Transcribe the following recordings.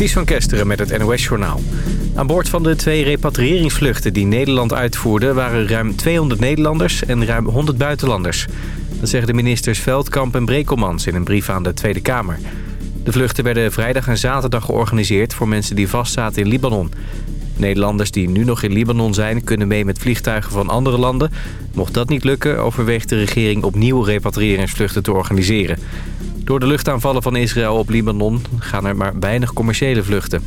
Ties van Kesteren met het NOS-journaal. Aan boord van de twee repatriëringsvluchten die Nederland uitvoerde... waren ruim 200 Nederlanders en ruim 100 buitenlanders. Dat zeggen de ministers Veldkamp en Brekelmans in een brief aan de Tweede Kamer. De vluchten werden vrijdag en zaterdag georganiseerd... voor mensen die vastzaten in Libanon. Nederlanders die nu nog in Libanon zijn... kunnen mee met vliegtuigen van andere landen. Mocht dat niet lukken, overweegt de regering opnieuw repatriëringsvluchten te organiseren. Door de luchtaanvallen van Israël op Libanon gaan er maar weinig commerciële vluchten.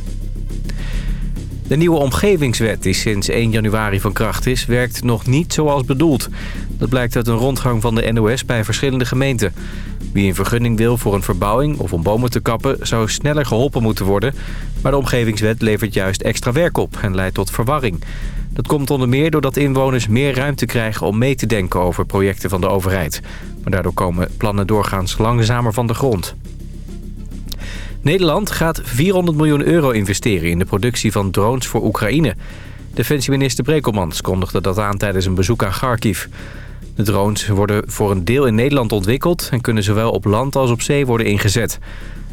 De nieuwe omgevingswet die sinds 1 januari van kracht is... werkt nog niet zoals bedoeld. Dat blijkt uit een rondgang van de NOS bij verschillende gemeenten. Wie een vergunning wil voor een verbouwing of om bomen te kappen... zou sneller geholpen moeten worden. Maar de omgevingswet levert juist extra werk op en leidt tot verwarring. Dat komt onder meer doordat inwoners meer ruimte krijgen om mee te denken over projecten van de overheid. Maar daardoor komen plannen doorgaans langzamer van de grond. Nederland gaat 400 miljoen euro investeren in de productie van drones voor Oekraïne. Defensieminister Brekelmans kondigde dat aan tijdens een bezoek aan Kharkiv. De drones worden voor een deel in Nederland ontwikkeld... en kunnen zowel op land als op zee worden ingezet.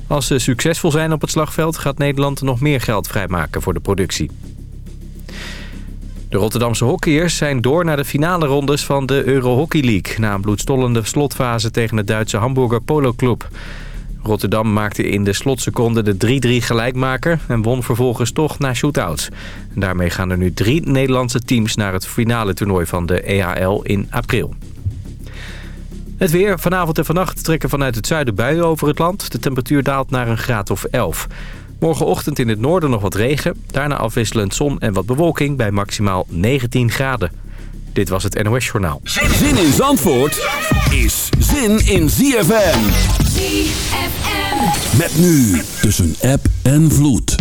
Als ze succesvol zijn op het slagveld... gaat Nederland nog meer geld vrijmaken voor de productie. De Rotterdamse hockeyers zijn door naar de finale rondes van de Euro Hockey League... na een bloedstollende slotfase tegen het Duitse Hamburger Polo Club. Rotterdam maakte in de slotseconde de 3-3 gelijkmaker... en won vervolgens toch naar shootouts. Daarmee gaan er nu drie Nederlandse teams naar het finale toernooi van de EHL in april. Het weer. Vanavond en vannacht trekken vanuit het zuiden buien over het land. De temperatuur daalt naar een graad of 11. Morgenochtend in het noorden nog wat regen. Daarna afwisselend zon en wat bewolking bij maximaal 19 graden. Dit was het NOS Journaal. Zin in Zandvoort is zin in ZFM. ZFM. Met nu tussen app en vloed.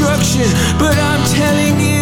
destruction. But I'm telling you,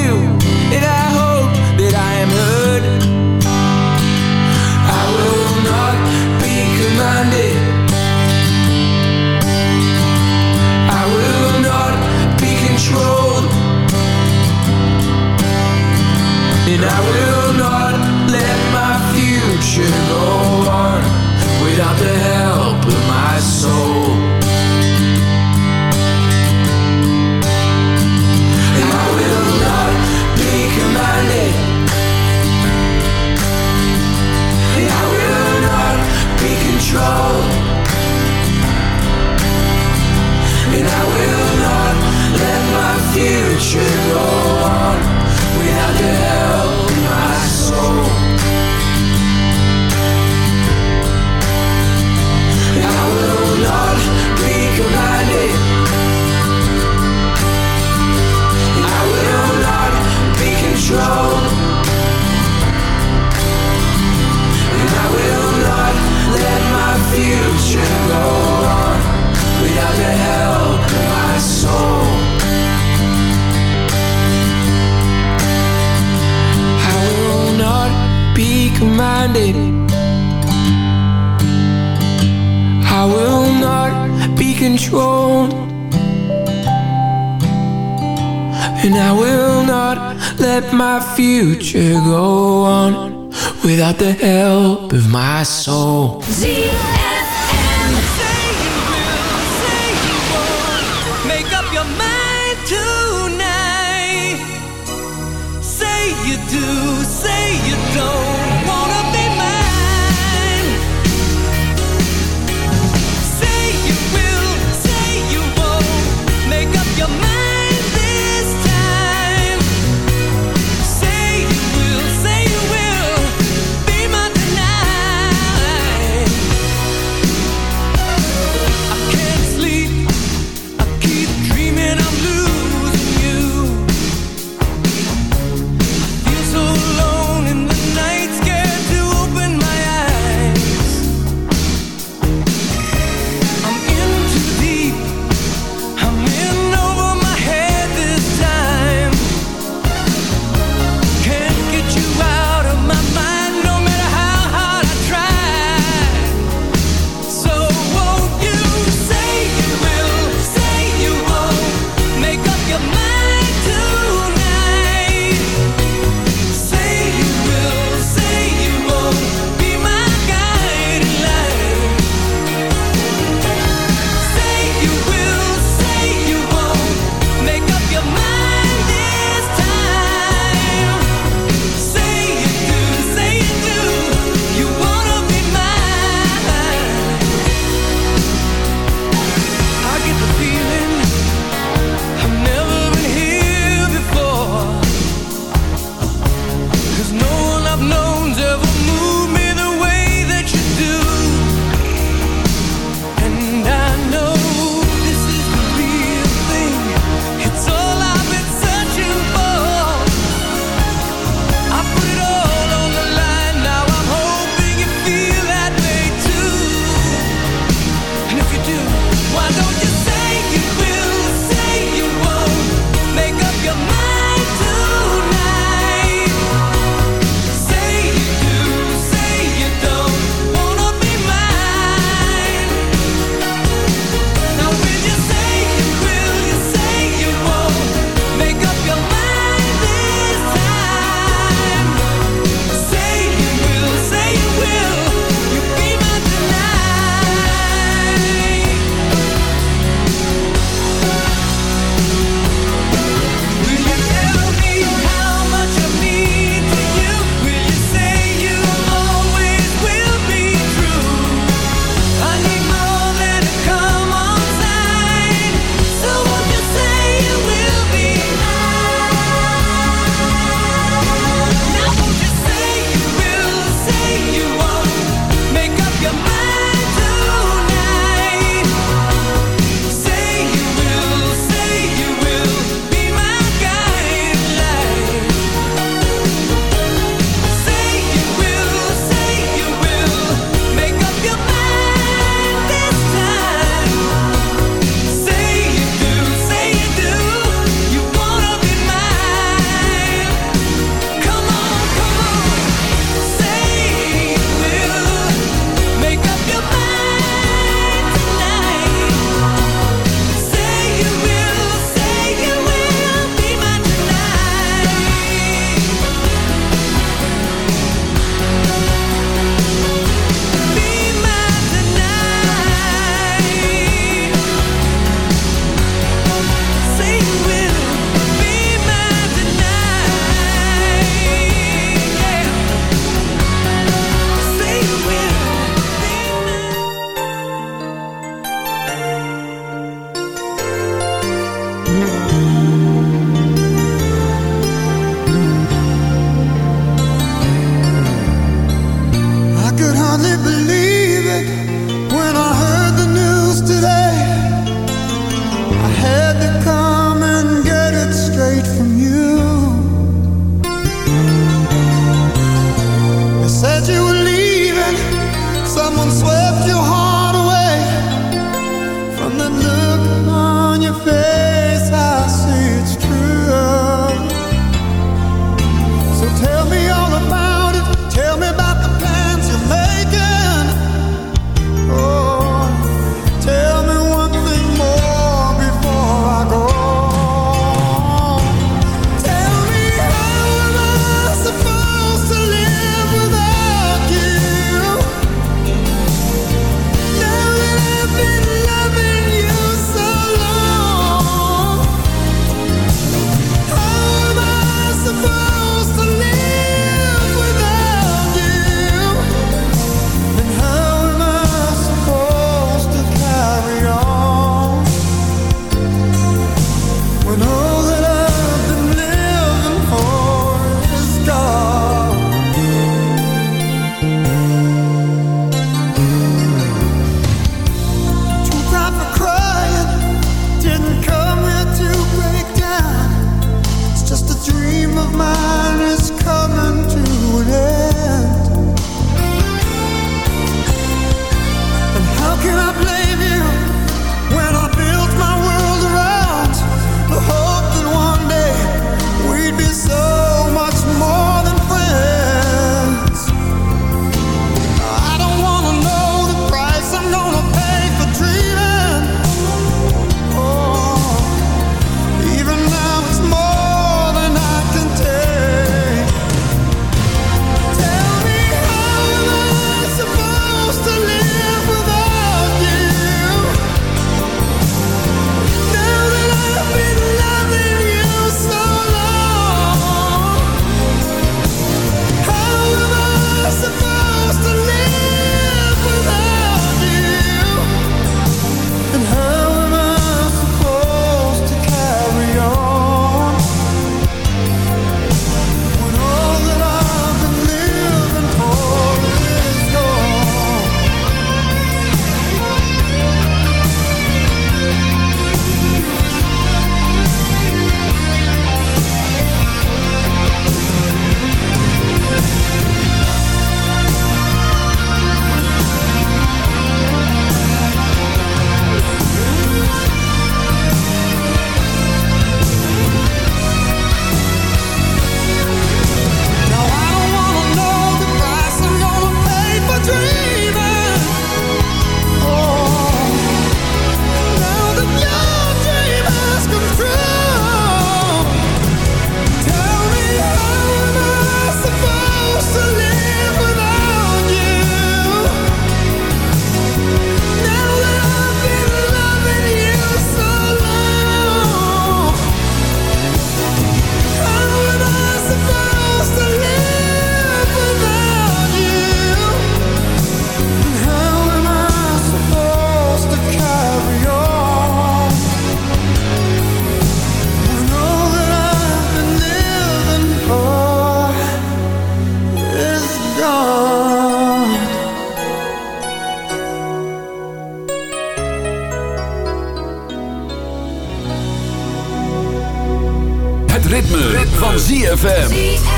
ZFM.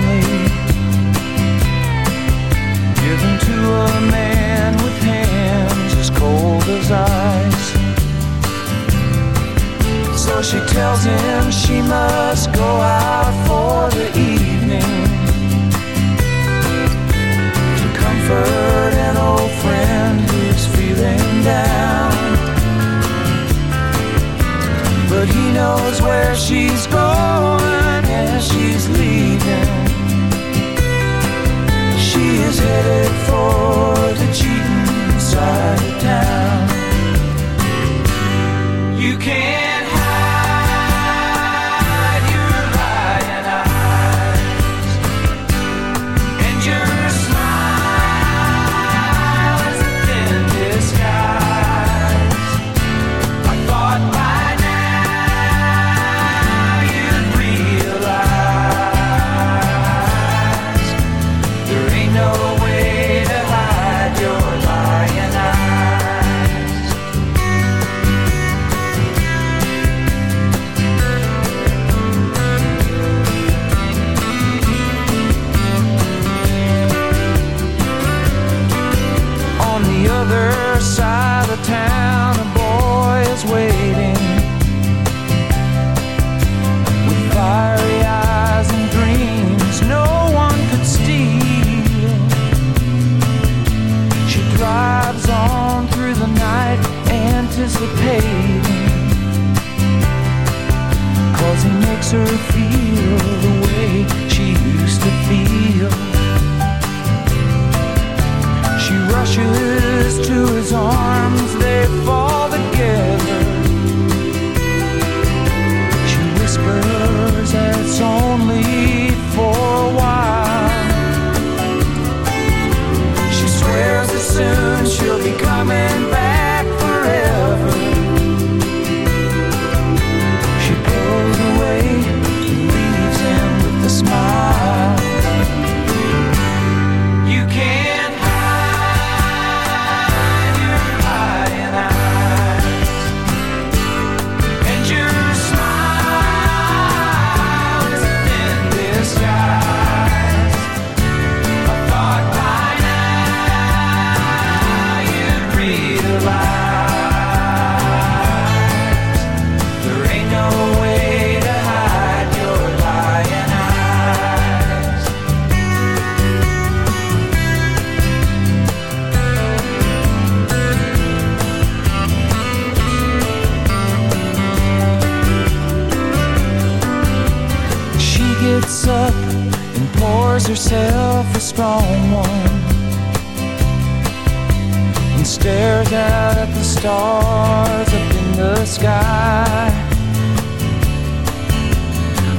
given to a man with hands as cold as ice. So she tells him she must go out for the evening to comfort an old friend who's feeling down. But he knows where she's going and she's leaving. She is headed for the cheating side of town. You can't stars up in the sky.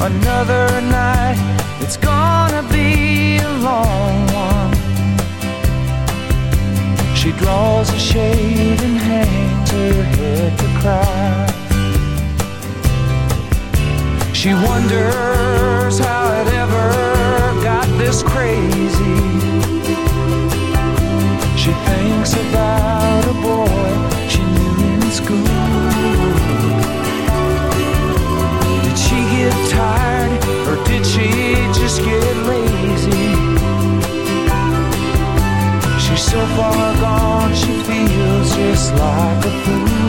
Another night, it's gonna be a long one. She draws a shade and hangs her head to cry. She wonders how it ever got this crazy. She thinks about a boy so far gone, she feels just like a fool.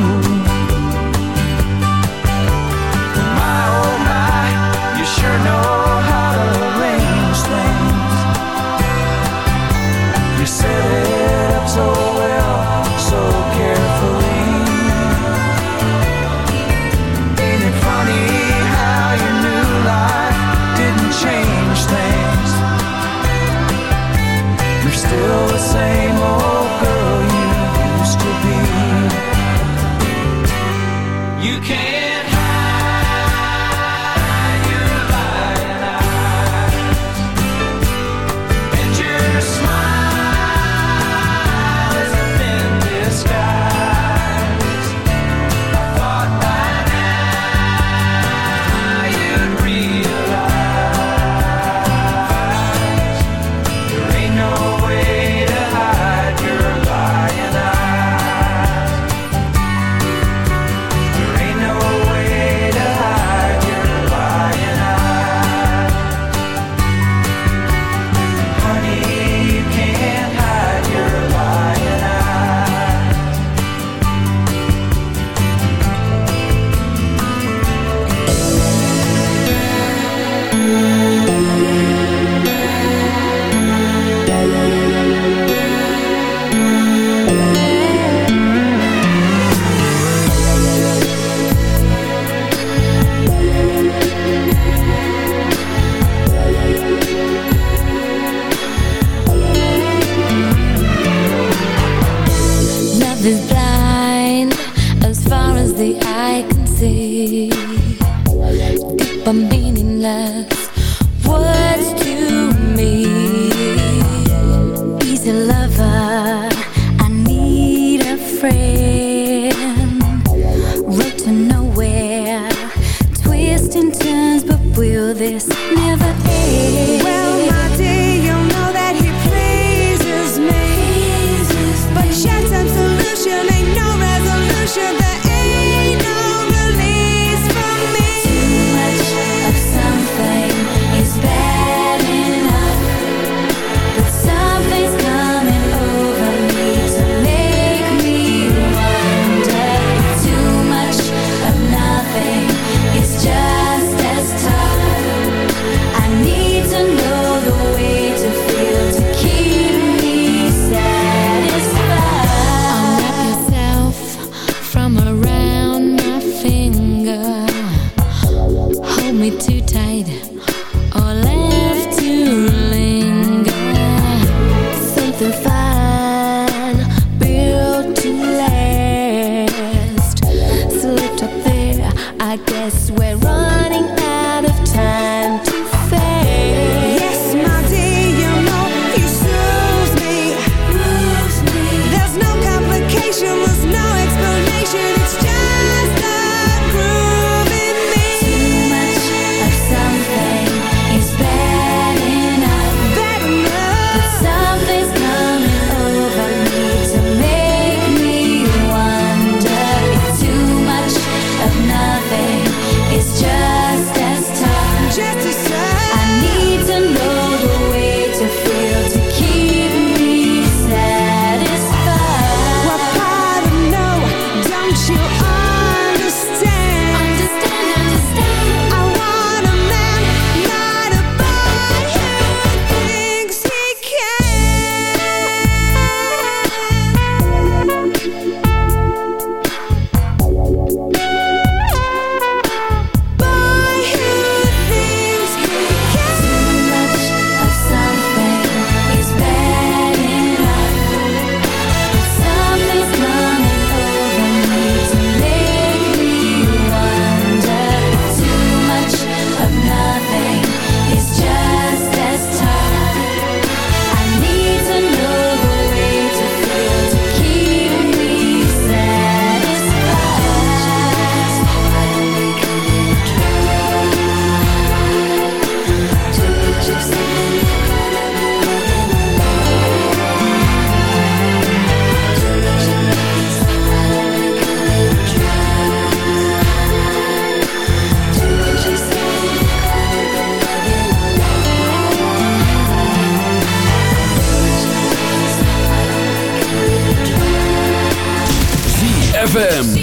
ZFM.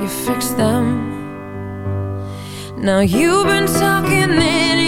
You fixed them. Now you've been talking in